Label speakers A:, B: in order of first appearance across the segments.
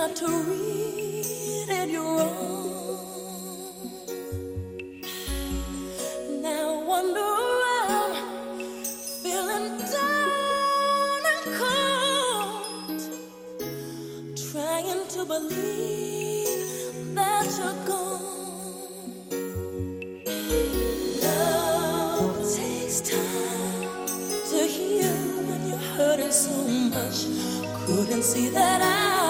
A: got to read it, you're wrong. Now wonder around, feeling down and cold, trying to believe that you're gone. Love takes time to heal when you're hurting so much. Couldn't see that I.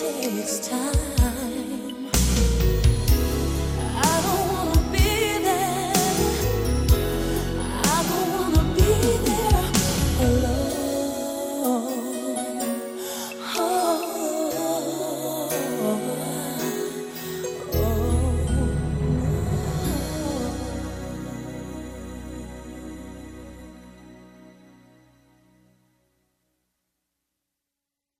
A: takes time.